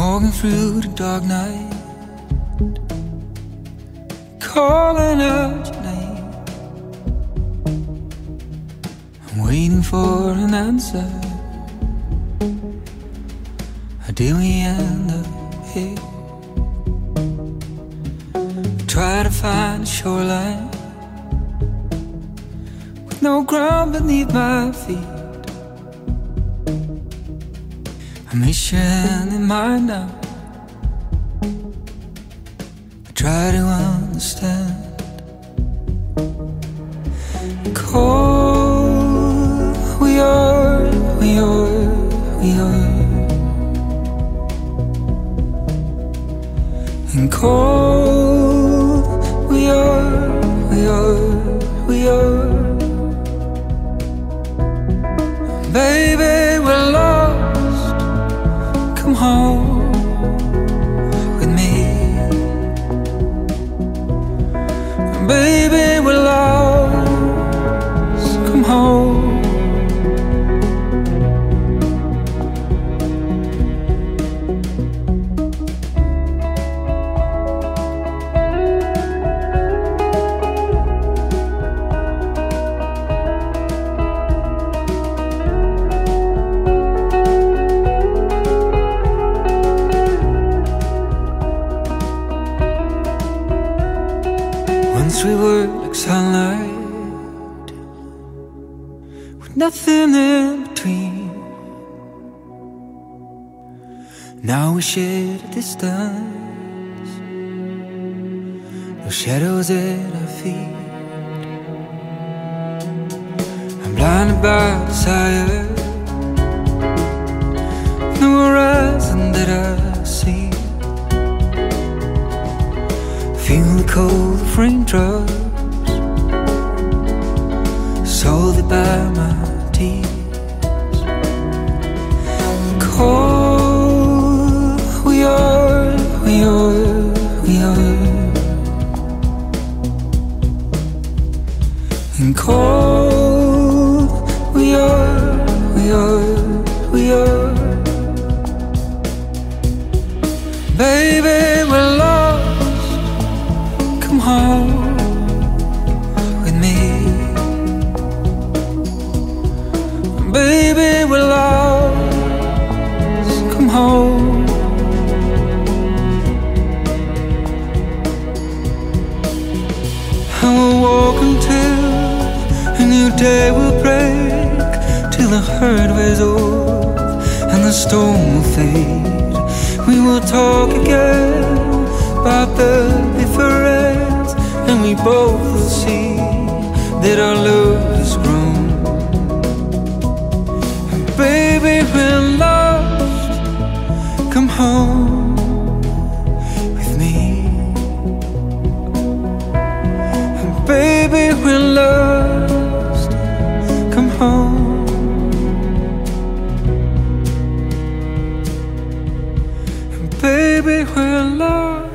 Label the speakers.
Speaker 1: walking through the dark night, calling out your name. I'm waiting for an answer. How did we end up here? Try to find a shoreline with no ground beneath my feet. I miss your hand in mine now. I try to understand. Cold, we are, we are, we are. And cold, we are, we are, we are. Baby, home with me. Baby, Once we were like sunlight with nothing in between. Now we share a distance, no shadows at our feet. I'm blinded by desire, no horizon that I see. Cold of raindrops Salted by my tears Cold we are, we are, we are. And cold we are, we are, we are Baby, we're lost. Come home. And we'll walk until a new day will break, till the hurt wears off and the storm will fade. We will talk again about the difference, and we both will see that our love baby, we're lost.